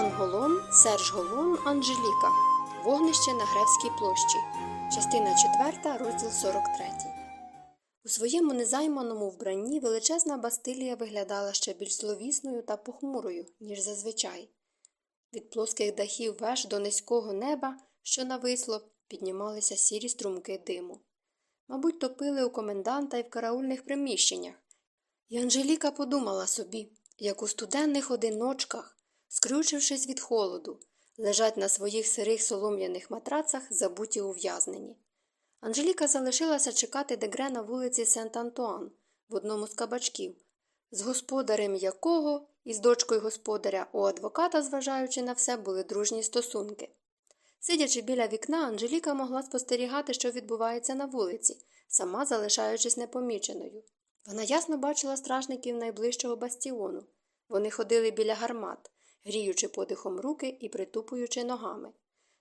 Роман Голон, Серж Голон, Анжеліка. Вогнище на Гревській площі. Частина 4, розділ 43. У своєму незайманому вбранні величезна Бастилія виглядала ще більш зловісною та похмурою, ніж зазвичай. Від плоских дахів веж до низького неба, що нависло, піднімалися сірі струмки диму. Мабуть, топили у коменданта і в караульних приміщеннях. І Анжеліка подумала собі, як у студенних одиночках, скрючившись від холоду, лежать на своїх сирих солом'яних матрацах, забуті ув'язнені. Анжеліка залишилася чекати Дегре на вулиці Сент-Антуан в одному з кабачків, з господарем якого і з дочкою господаря у адвоката, зважаючи на все, були дружні стосунки. Сидячи біля вікна, Анжеліка могла спостерігати, що відбувається на вулиці, сама залишаючись непоміченою. Вона ясно бачила стражників найближчого бастіону. Вони ходили біля гармат, гріючи подихом руки і притупуючи ногами.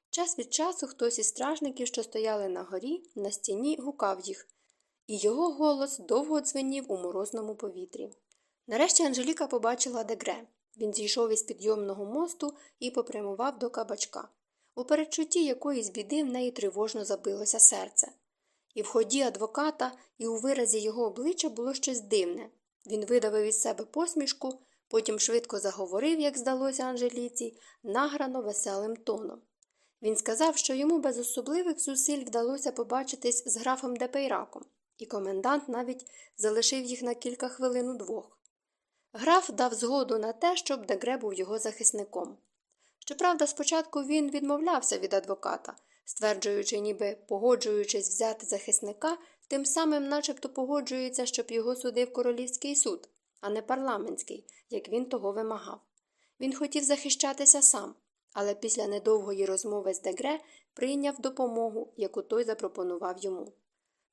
Час від часу хтось із стражників, що стояли на горі, на стіні, гукав їх, і його голос довго дзвенів у морозному повітрі. Нарешті Анжеліка побачила дегре. Він зійшов із підйомного мосту і попрямував до кабачка. У передчутті якоїсь біди в неї тривожно забилося серце. І в ході адвоката, і у виразі його обличчя було щось дивне. Він видавив із себе посмішку, потім швидко заговорив, як здалося Анжеліці, награно веселим тоном. Він сказав, що йому без особливих зусиль вдалося побачитись з графом Депейраком, і комендант навіть залишив їх на кілька хвилин удвох. Граф дав згоду на те, щоб Дегре був його захисником. Щоправда, спочатку він відмовлявся від адвоката, стверджуючи, ніби погоджуючись взяти захисника, тим самим начебто погоджується, щоб його судив королівський суд, а не парламентський, як він того вимагав. Він хотів захищатися сам, але після недовгої розмови з Дегре прийняв допомогу, яку той запропонував йому.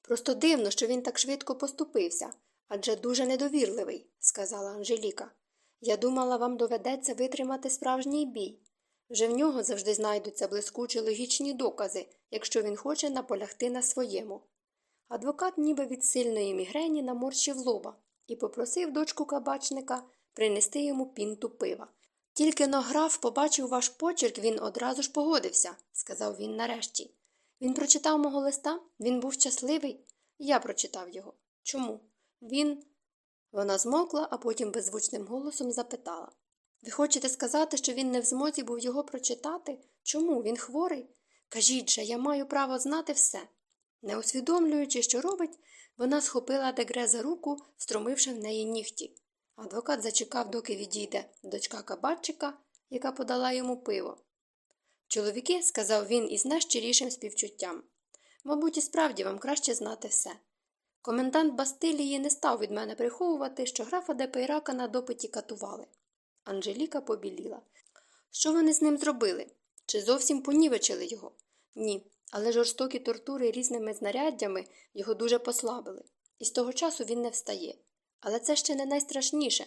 Просто дивно, що він так швидко поступився, адже дуже недовірливий, сказала Анжеліка. Я думала, вам доведеться витримати справжній бій. Вже в нього завжди знайдуться блискучі логічні докази, якщо він хоче наполягти на своєму. Адвокат, ніби від сильної мігрені, наморщив лоба і попросив дочку кабачника принести йому пінту пива. Тільки но граф побачив ваш почерк, він одразу ж погодився, сказав він нарешті. Він прочитав мого листа, він був щасливий. Я прочитав його. Чому? Він. Вона змокла, а потім беззвучним голосом запитала Ви хочете сказати, що він не в змозі був його прочитати? Чому? Він хворий? Кажіть же, я маю право знати все. Не усвідомлюючи, що робить, вона схопила дегре за руку, встромивши в неї нігті. Адвокат зачекав, доки відійде дочка кабачика, яка подала йому пиво. Чоловіки, сказав він із найщирішим співчуттям, мабуть, і справді вам краще знати все. Комендант Бастилії не став від мене приховувати, що графа Депейрака на допиті катували. Анжеліка побіліла. Що вони з ним зробили? Чи зовсім понівечили його? Ні, але жорстокі тортури різними знаряддями його дуже послабили, і з того часу він не встає. Але це ще не найстрашніше.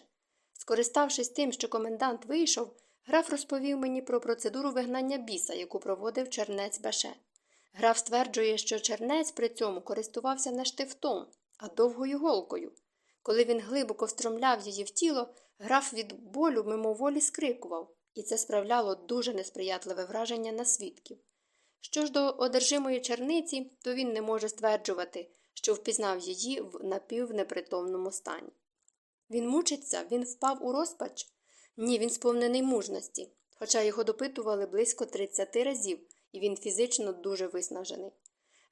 Скориставшись тим, що комендант вийшов, граф розповів мені про процедуру вигнання біса, яку проводив чернець Беше. Граф стверджує, що чернець при цьому користувався не штифтом, а довгою голкою. Коли він глибоко встромляв її в тіло, граф від болю мимоволі скрикував, і це справляло дуже несприятливе враження на свідків. Що ж до одержимої черниці, то він не може стверджувати, що впізнав її в напівнепритомному стані. Він мучиться, він впав у розпач? Ні, він сповнений мужності, хоча його допитували близько 30 разів, і він фізично дуже виснажений.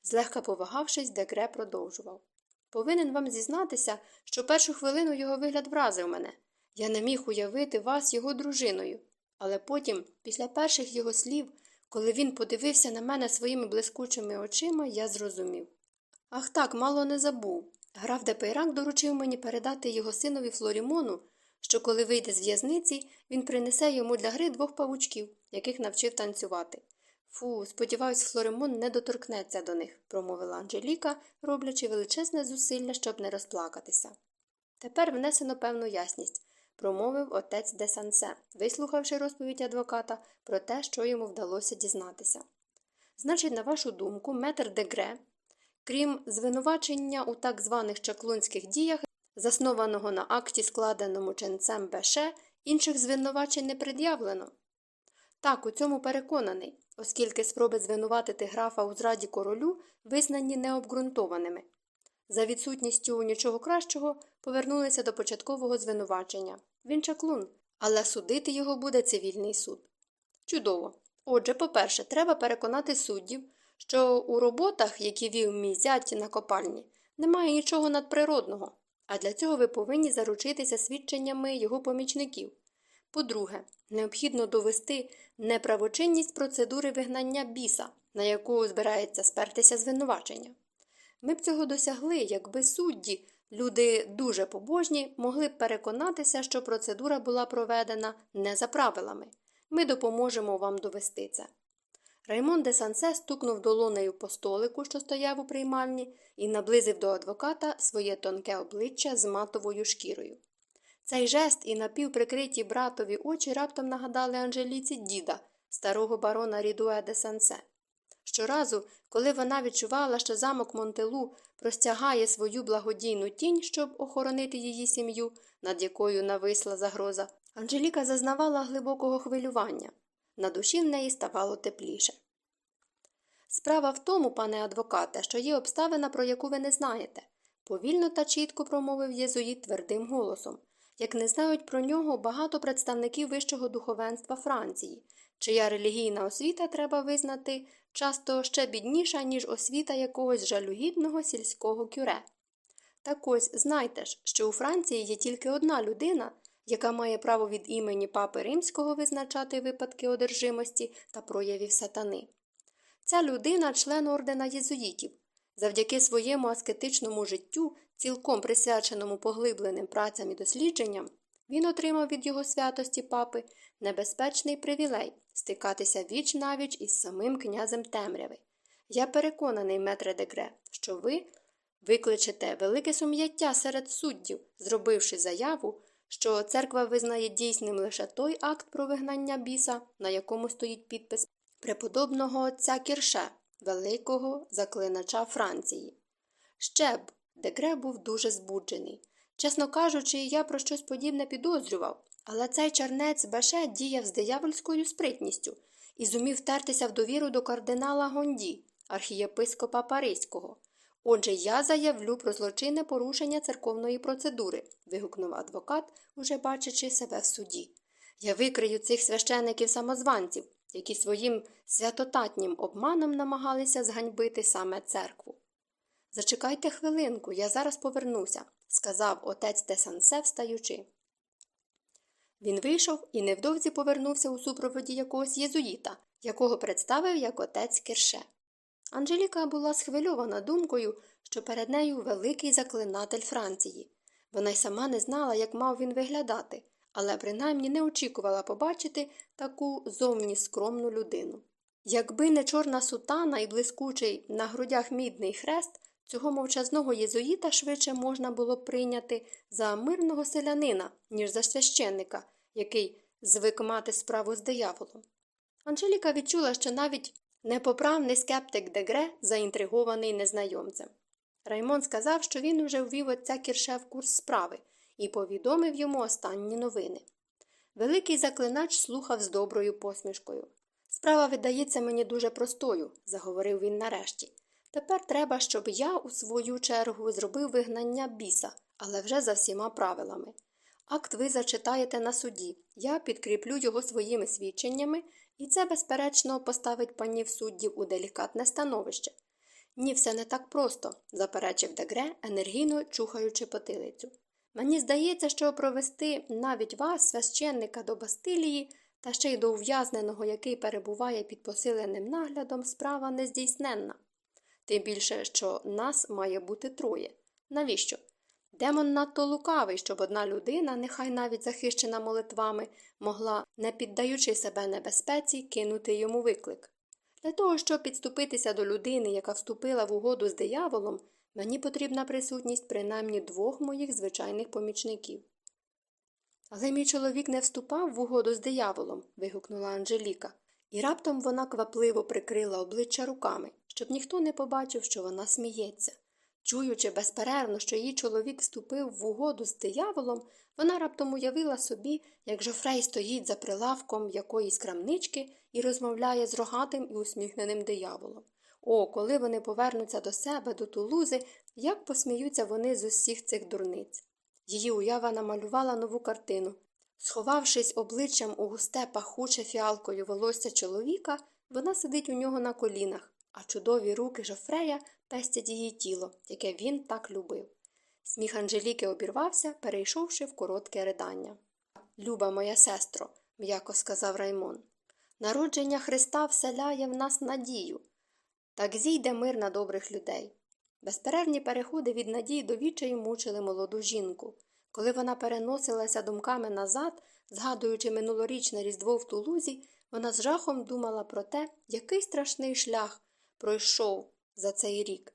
Злегка повагавшись, Дегре продовжував. Повинен вам зізнатися, що першу хвилину його вигляд вразив мене. Я не міг уявити вас його дружиною. Але потім, після перших його слів, коли він подивився на мене своїми блискучими очима, я зрозумів. Ах так, мало не забув. Граф Депейрак доручив мені передати його синові Флорімону, що коли вийде з в'язниці, він принесе йому для гри двох павучків, яких навчив танцювати. Фу, сподіваюсь, Флоримон не доторкнеться до них, промовила Анжеліка, роблячи величезне зусилля, щоб не розплакатися. Тепер внесено певну ясність, промовив отець де Сансе, вислухавши розповідь адвоката про те, що йому вдалося дізнатися. Значить, на вашу думку, метр Дегре, крім звинувачення у так званих чаклунських діях, заснованого на акті, складеному ченцем Беше, інших звинувачень не пред'явлено. Так, у цьому переконаний, оскільки спроби звинуватити графа у зраді королю визнані необґрунтованими. За відсутністю нічого кращого повернулися до початкового звинувачення. Він чаклун, але судити його буде цивільний суд. Чудово. Отже, по-перше, треба переконати суддів, що у роботах, які вів мій зять на копальні, немає нічого надприродного, а для цього ви повинні заручитися свідченнями його помічників. По-друге, необхідно довести неправочинність процедури вигнання біса, на яку збирається спертися звинувачення. Ми б цього досягли, якби судді, люди дуже побожні, могли б переконатися, що процедура була проведена не за правилами. Ми допоможемо вам довести це. Раймон де Сансе стукнув долонею по столику, що стояв у приймальні, і наблизив до адвоката своє тонке обличчя з матовою шкірою. Цей жест і напівприкриті братові очі раптом нагадали Анжеліці діда, старого барона Рідуе де Сансе. Щоразу, коли вона відчувала, що замок Монтелу простягає свою благодійну тінь, щоб охоронити її сім'ю, над якою нависла загроза, Анжеліка зазнавала глибокого хвилювання. На душі в неї ставало тепліше. Справа в тому, пане адвокате, що є обставина, про яку ви не знаєте, повільно та чітко промовив єзуїт твердим голосом. Як не знають про нього багато представників вищого духовенства Франції, чия релігійна освіта треба визнати часто ще бідніша, ніж освіта якогось жалюгідного сільського кюре. Так ось знайте ж, що у Франції є тільки одна людина, яка має право від імені папи римського визначати випадки одержимості та проявів сатани. Ця людина член ордена єзуїтів. Завдяки своєму аскетичному життю, цілком присвяченому поглибленим працям і дослідженням, він отримав від його святості папи небезпечний привілей стикатися віч навіч із самим князем темряви. Я переконаний, метре Дегре, що ви викличете велике сум'яття серед суддів, зробивши заяву, що церква визнає дійсним лише той акт про вигнання біса, на якому стоїть підпис преподобного отця Кірше, великого заклинача Франції. Ще б, Дегре був дуже збуджений. Чесно кажучи, я про щось подібне підозрював, але цей чернець Баше діяв з диявольською спритністю і зумів втертися в довіру до кардинала Гонді, архієпископа Паризького. Отже, я заявлю про злочинне порушення церковної процедури, вигукнув адвокат, уже бачачи себе в суді. Я викрию цих священиків самозванців, які своїм святотатнім обманом намагалися зганьбити саме церкву. Зачекайте хвилинку, я зараз повернуся, сказав отець Тесансе, встаючи. Він вийшов і невдовзі повернувся у супроводі якогось єзуїта, якого представив як отець Кірше. Анжеліка була схвильована думкою, що перед нею великий заклинатель Франції. Вона й сама не знала, як мав він виглядати, але принаймні не очікувала побачити таку зовні скромну людину. Якби не чорна сутана і блискучий на грудях мідний хрест, цього мовчазного єзуїта швидше можна було прийняти за мирного селянина, ніж за священника, який звик мати справу з дияволом. Анжеліка відчула, що навіть непоправний скептик Дегре заінтригований незнайомцем. Раймон сказав, що він уже ввів отця Кірше в курс справи і повідомив йому останні новини. Великий заклинач слухав з доброю посмішкою. Справа видається мені дуже простою, заговорив він нарешті. Тепер треба, щоб я, у свою чергу, зробив вигнання біса, але вже за всіма правилами. Акт ви зачитаєте на суді, я підкріплю його своїми свідченнями, і це, безперечно, поставить панів суддів у делікатне становище. Ні, все не так просто, заперечив Дегре, енергійно чухаючи потилицю. Мені здається, що провести навіть вас, священника до Бастилії, та ще й до ув'язненого, який перебуває під посиленим наглядом, справа нездійсненна. Тим більше, що нас має бути троє. Навіщо? Демон надто лукавий, щоб одна людина, нехай навіть захищена молитвами, могла, не піддаючи себе небезпеці, кинути йому виклик. Для того, щоб підступитися до людини, яка вступила в угоду з дияволом, мені потрібна присутність принаймні двох моїх звичайних помічників. Але мій чоловік не вступав в угоду з дияволом. вигукнула Анжеліка, і раптом вона квапливо прикрила обличчя руками, щоб ніхто не побачив, що вона сміється. Чуючи безперервно, що її чоловік вступив в угоду з дияволом, вона раптом уявила собі, як Жофрей стоїть за прилавком якоїсь крамнички і розмовляє з рогатим і усміхненим дияволом. О, коли вони повернуться до себе, до тулузи, як посміються вони з усіх цих дурниць. Її уява намалювала нову картину. Сховавшись обличчям у густе пахуче фіалкою волосся чоловіка, вона сидить у нього на колінах, а чудові руки Жофрея пестять її тіло, яке він так любив. Сміх Анжеліки обірвався, перейшовши в коротке ридання. Люба моя сестро, м'яко сказав Раймон, народження Христа вселяє в нас надію. Так зійде мир на добрих людей. Безперервні переходи від надії до відчаю мучили молоду жінку. Коли вона переносилася думками назад, згадуючи минулорічне різдво в тулузі, вона з жахом думала про те, який страшний шлях пройшов за цей рік.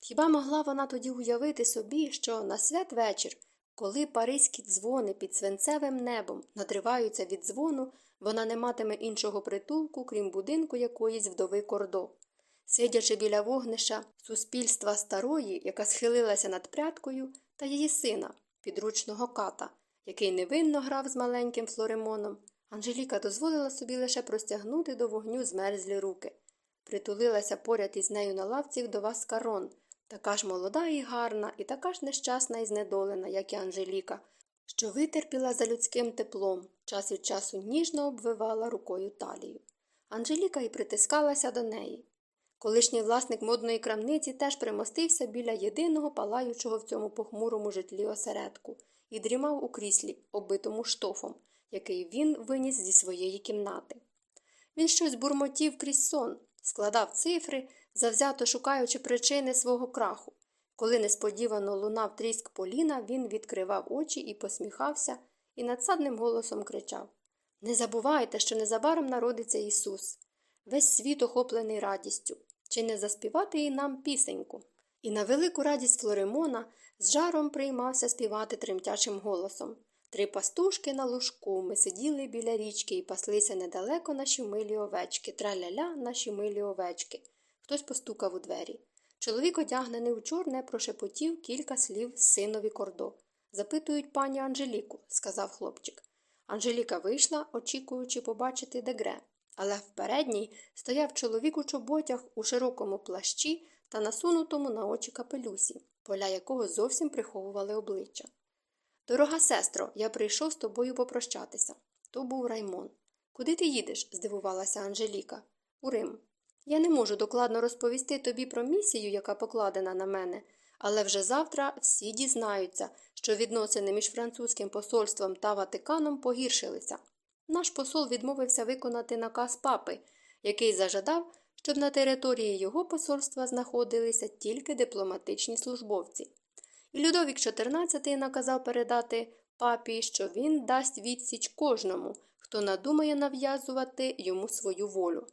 Хіба могла вона тоді уявити собі, що на святвечір, коли паризькі дзвони під свинцевим небом надриваються від дзвону, вона не матиме іншого притулку, крім будинку якоїсь вдови кордо. Сидячи біля вогнища суспільства старої, яка схилилася над прядкою, та її сина, підручного ката, який невинно грав з маленьким флоремоном, Анжеліка дозволила собі лише простягнути до вогню змерзлі руки. Притулилася поряд із нею на лавці вдова Скарон, така ж молода і гарна, і така ж нещасна і знедолена, як і Анжеліка, що витерпіла за людським теплом, час від часу ніжно обвивала рукою талію. Анжеліка й притискалася до неї. Колишній власник модної крамниці теж примостився біля єдиного палаючого в цьому похмурому житлі осередку і дрімав у кріслі, оббитому штофом, який він виніс зі своєї кімнати. Він щось бурмотів крізь сон, складав цифри, завзято шукаючи причини свого краху. Коли несподівано лунав тріск поліна, він відкривав очі і посміхався, і надсадним голосом кричав Не забувайте, що незабаром народиться Ісус. Весь світ охоплений радістю. Чи не заспівати і нам пісеньку? І на велику радість Флоремона з жаром приймався співати тремтячим голосом. Три пастушки на лужку ми сиділи біля річки і паслися недалеко наші милі овечки, траля-ля наші милі овечки. Хтось постукав у двері. Чоловік, одягнений у чорне, прошепотів кілька слів синові кордо. Запитують пані Анжеліку, сказав хлопчик. Анжеліка вийшла, очікуючи побачити дегре. Але в передній стояв чоловік у чоботях у широкому плащі та насунутому на очі капелюсі, поля якого зовсім приховували обличчя. Дорога сестро, я прийшов з тобою попрощатися. То був Раймон. Куди ти їдеш? здивувалася Анжеліка. У Рим. Я не можу докладно розповісти тобі про місію, яка покладена на мене, але вже завтра всі дізнаються, що відносини між французьким посольством та Ватиканом погіршилися. Наш посол відмовився виконати наказ папи, який зажадав, щоб на території його посольства знаходилися тільки дипломатичні службовці. І Людовік XIV наказав передати папі, що він дасть відсіч кожному, хто надумає нав'язувати йому свою волю.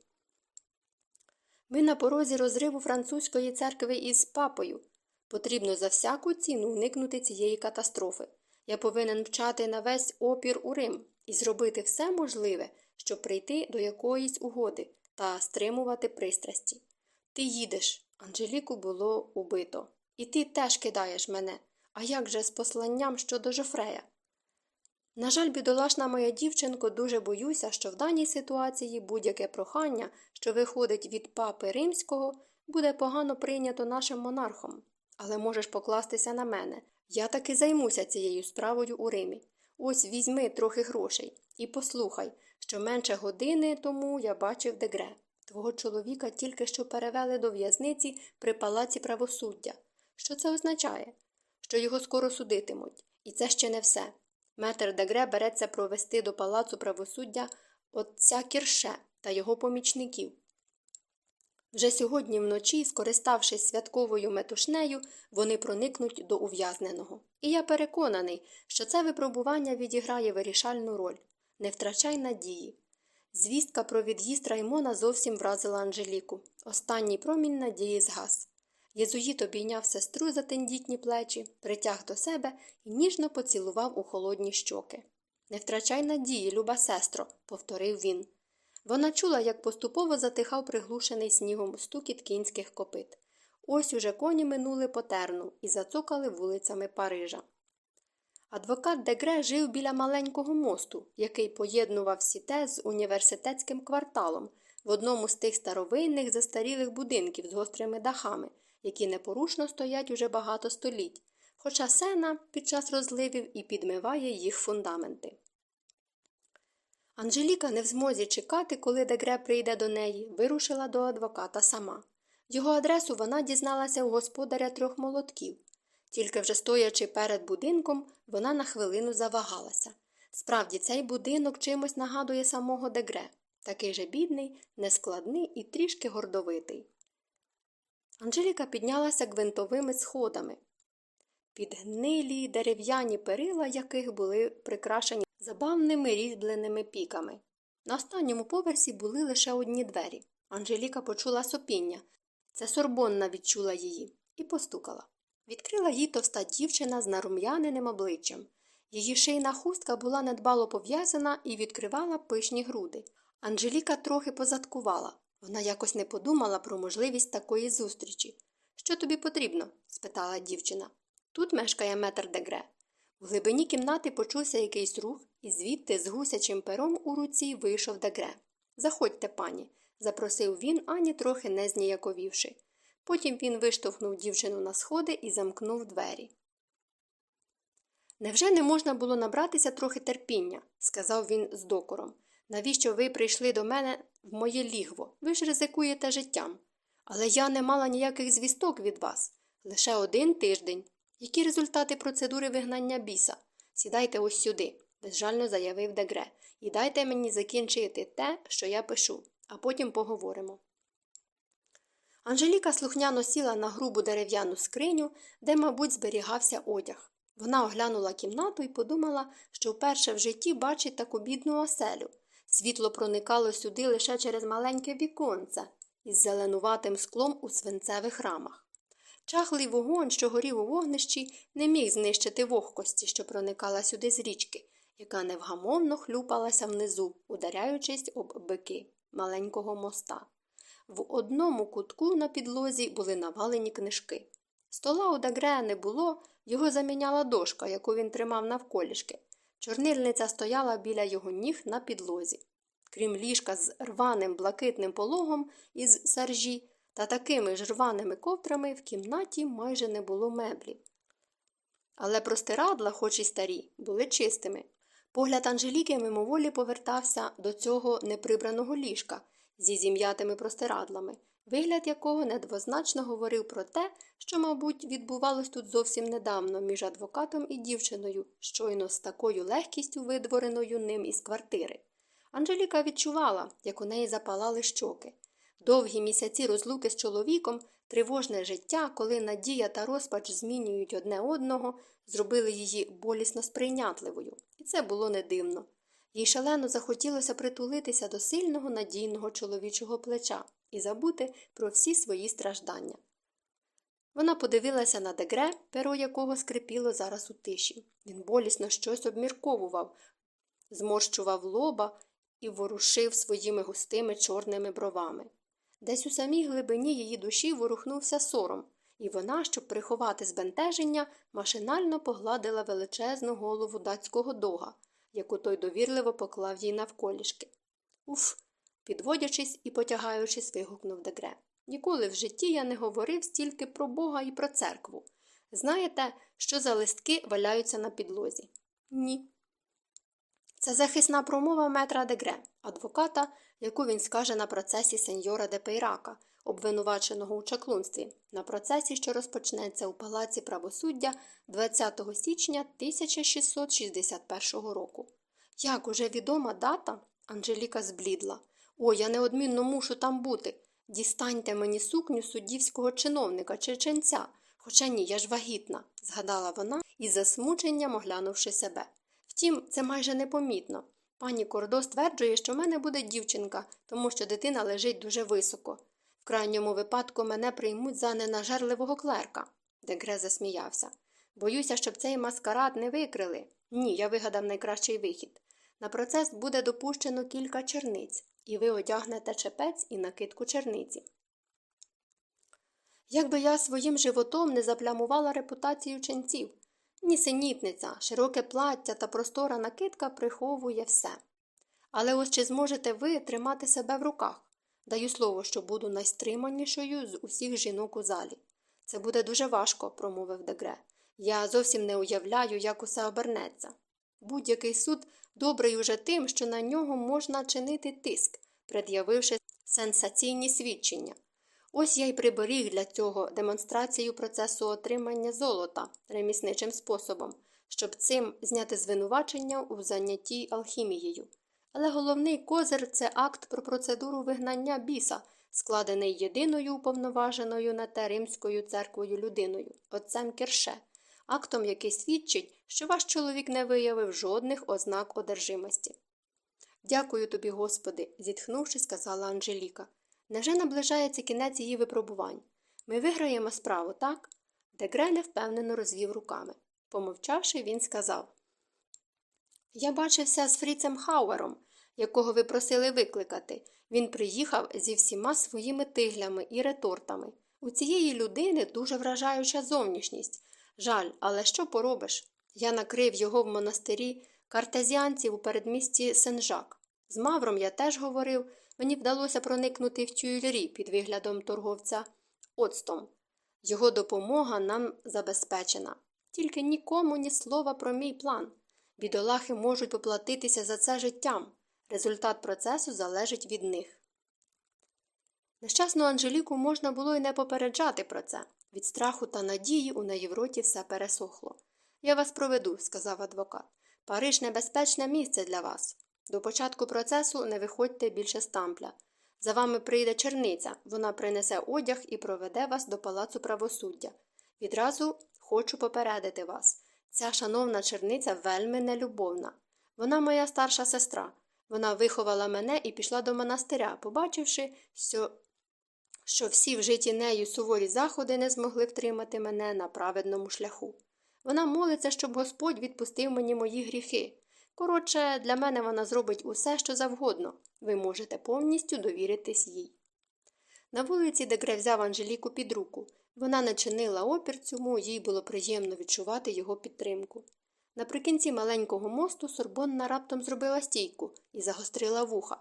Ми на порозі розриву французької церкви із папою. Потрібно за всяку ціну уникнути цієї катастрофи. Я повинен вчати на весь опір у Рим і зробити все можливе, щоб прийти до якоїсь угоди та стримувати пристрасті. Ти їдеш, Анжеліку було убито. І ти теж кидаєш мене. А як же з посланням щодо Жофрея? На жаль, бідолашна моя дівчинко, дуже боюся, що в даній ситуації будь-яке прохання, що виходить від папи римського, буде погано прийнято нашим монархом. Але можеш покластися на мене. Я таки займуся цією справою у Римі. Ось візьми трохи грошей і послухай, що менше години тому я бачив дегре. Твого чоловіка тільки що перевели до в'язниці при палаці правосуддя. Що це означає? Що його скоро судитимуть. І це ще не все. Метр Дегре береться провести до палацу правосуддя отця Кірше та його помічників. Вже сьогодні вночі, скориставшись святковою метушнею, вони проникнуть до ув'язненого. І я переконаний, що це випробування відіграє вирішальну роль. Не втрачай надії. Звістка про від'їзд Раймона зовсім вразила Анжеліку. Останній промінь надії згас. Єзуїт обійняв сестру за тендітні плечі, притяг до себе і ніжно поцілував у холодні щоки. Не втрачай надії, люба сестро, повторив він. Вона чула, як поступово затихав приглушений снігом стукіт кінських копит. Ось уже коні минули потерну і зацокали вулицями Парижа. Адвокат Дегре жив біля маленького мосту, який поєднував сіте з університетським кварталом в одному з тих старовинних застарілих будинків з гострими дахами, які непорушно стоять уже багато століть, хоча сена під час розливів і підмиває їх фундаменти. Анжеліка, не в змозі чекати, коли Дегре прийде до неї, вирушила до адвоката сама. Його адресу вона дізналася у господаря трьох молотків. Тільки вже стоячи перед будинком, вона на хвилину завагалася. Справді, цей будинок чимось нагадує самого Дегре, такий же бідний, нескладний і трішки гордовитий. Анжеліка піднялася гвинтовими сходами. Підгнилі дерев'яні перила яких були прикрашені забавними різьбленими піками. На останньому поверсі були лише одні двері. Анжеліка почула сопіння. Це сорбонна відчула її і постукала. Відкрила їй товста дівчина з нарум'яненим обличчям. Її шийна хустка була недбало пов'язана і відкривала пишні груди. Анжеліка трохи позадкувала. Вона якось не подумала про можливість такої зустрічі. Що тобі потрібно? спитала дівчина. Тут мешкає метр дегре. В глибині кімнати почувся якийсь рух, і звідти з гусячим пером у руці вийшов дегре. Заходьте, пані, запросив він, ані трохи не зніяковівши. Потім він виштовхнув дівчину на сходи і замкнув двері. Невже не можна було набратися трохи терпіння? сказав він з докором. Навіщо ви прийшли до мене в моє лігво? Ви ж ризикуєте життям. Але я не мала ніяких звісток від вас. Лише один тиждень. Які результати процедури вигнання біса? Сідайте ось сюди, безжально заявив Дегре, і дайте мені закінчити те, що я пишу, а потім поговоримо. Анжеліка слухняно сіла на грубу дерев'яну скриню, де, мабуть, зберігався одяг. Вона оглянула кімнату і подумала, що вперше в житті бачить таку бідну оселю. Світло проникало сюди лише через маленьке віконце із зеленуватим склом у свинцевих рамах. Чахлий вогонь, що горів у вогнищі, не міг знищити вогкості, що проникала сюди з річки, яка невгамовно хлюпалася внизу, ударяючись об бики маленького моста. В одному кутку на підлозі були навалені книжки. Стола у Дагрея не було, його заміняла дошка, яку він тримав навколішки. Чорнильниця стояла біля його ніг на підлозі. Крім ліжка з рваним блакитним пологом із саржі та такими ж рваними ковдрами в кімнаті майже не було меблів. Але простирадла, хоч і старі, були чистими. Погляд Анжеліки мимоволі повертався до цього неприбраного ліжка зі зім'ятими простирадлами, вигляд якого недвозначно говорив про те, що, мабуть, відбувалось тут зовсім недавно між адвокатом і дівчиною, щойно з такою легкістю видвореною ним із квартири. Анжеліка відчувала, як у неї запалали щоки. Довгі місяці розлуки з чоловіком, тривожне життя, коли надія та розпач змінюють одне одного, зробили її болісно сприйнятливою, і це було не дивно. Їй шалено захотілося притулитися до сильного надійного чоловічого плеча і забути про всі свої страждання. Вона подивилася на дегре, перо якого скрипіло зараз у тиші. Він болісно щось обмірковував, зморщував лоба і ворушив своїми густими чорними бровами. Десь у самій глибині її душі ворухнувся сором, і вона, щоб приховати збентеження, машинально погладила величезну голову датського дога, яку той довірливо поклав їй навколішки. Уф. підводячись і потягаючись, вигукнув Дегре. Ніколи в житті я не говорив стільки про Бога і про церкву. Знаєте, що за листки валяються на підлозі? Ні. Це захисна промова метра Дегре, адвоката, яку він скаже на процесі сеньора де Пейрака, обвинуваченого у чаклунстві, на процесі, що розпочнеться у палаці правосуддя 20 січня 1661 року. Як уже відома дата, Анжеліка зблідла. О, я неодмінно мушу там бути. Дістаньте мені сукню суддівського чиновника чеченця. Хоча ні, я ж вагітна, згадала вона із засмученням оглянувши себе. Втім, це майже непомітно. Пані Кордо стверджує, що в мене буде дівчинка, тому що дитина лежить дуже високо. В крайньому випадку мене приймуть за ненажерливого клерка. Дегре засміявся. Боюся, щоб цей маскарад не викрили. Ні, я вигадав найкращий вихід. На процес буде допущено кілька черниць, і ви одягнете чепець і накидку черниці. Якби я своїм животом не заплямувала репутацію ченців. Нісенітниця, широке плаття та простора накидка приховує все. Але ось чи зможете ви тримати себе в руках? Даю слово, що буду найстриманішою з усіх жінок у залі. Це буде дуже важко, промовив Дегре. Я зовсім не уявляю, як усе обернеться. Будь-який суд добрий уже тим, що на нього можна чинити тиск, пред'явивши сенсаційні свідчення. Ось я й приберіг для цього демонстрацію процесу отримання золота ремісничим способом, щоб цим зняти звинувачення у занятті алхімією. Але головний козир це акт про процедуру вигнання біса, складений єдиною уповноваженою на те римською церквою людиною, отцем Кірше, актом, який свідчить, що ваш чоловік не виявив жодних ознак одержимості. Дякую тобі, Господи, зітхнувши, сказала Анжеліка. Невже наближається кінець її випробувань? Ми виграємо справу, так? Дегре невпевнено розвів руками. Помовчавши, він сказав Я бачився з Фріцем Хауером, якого ви просили викликати. Він приїхав зі всіма своїми тиглями і ретортами. У цієї людини дуже вражаюча зовнішність. Жаль, але що поробиш? Я накрив його в монастирі картезіанців у передмісті Сен-Жак. З Мавром я теж говорив, мені вдалося проникнути в тюйлері під виглядом торговця оцтом. Його допомога нам забезпечена. Тільки нікому ні слова про мій план. Бідолахи можуть поплатитися за це життям. Результат процесу залежить від них. Нещасну Анжеліку можна було й не попереджати про це. Від страху та надії у неї все пересохло. Я вас проведу, сказав адвокат. Париж небезпечне місце для вас. До початку процесу не виходьте більше з тампля. За вами прийде черниця, вона принесе одяг і проведе вас до палацу правосуддя. Відразу хочу попередити вас. Ця шановна черниця вельми нелюбовна. Вона моя старша сестра. Вона виховала мене і пішла до монастиря, побачивши, що, що всі вжиті нею суворі заходи не змогли втримати мене на праведному шляху. Вона молиться, щоб Господь відпустив мені мої гріхи. Коротше, для мене вона зробить усе, що завгодно. Ви можете повністю довіритись їй. На вулиці Дегре взяв Анжеліку під руку. Вона не чинила опір цьому, їй було приємно відчувати його підтримку. Наприкінці маленького мосту Сорбонна раптом зробила стійку і загострила вуха.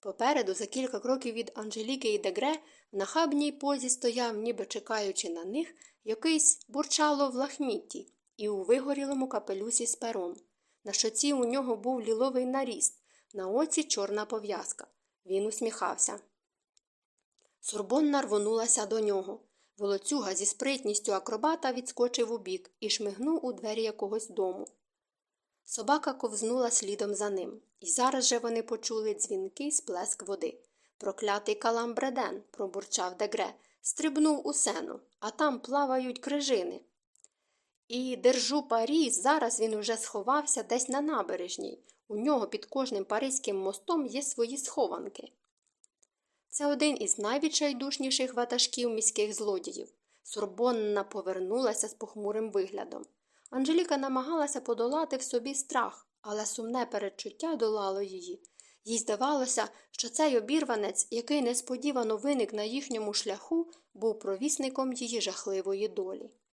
Попереду, за кілька кроків від Анжеліки і Дегре, в нахабній позі стояв, ніби чекаючи на них, якийсь бурчало в лахмітті і у вигорілому капелюсі з пером. На щоці у нього був ліловий наріст, на оці чорна пов'язка. Він усміхався. Сорбонна рвонулася до нього. Волоцюга зі спритністю акробата відскочив убік і шмигнув у двері якогось дому. Собака ковзнула слідом за ним, і зараз же вони почули дзвінкий сплеск води. Проклятий каламбреден, пробурчав дегре, стрибнув у сену, а там плавають крижини. І держу парі, зараз він уже сховався десь на набережній. У нього під кожним паризьким мостом є свої схованки. Це один із найвідчайдушніших ватажків міських злодіїв. Сурбонна повернулася з похмурим виглядом. Анжеліка намагалася подолати в собі страх, але сумне передчуття долало її. Їй здавалося, що цей обірванець, який несподівано виник на їхньому шляху, був провісником її жахливої долі.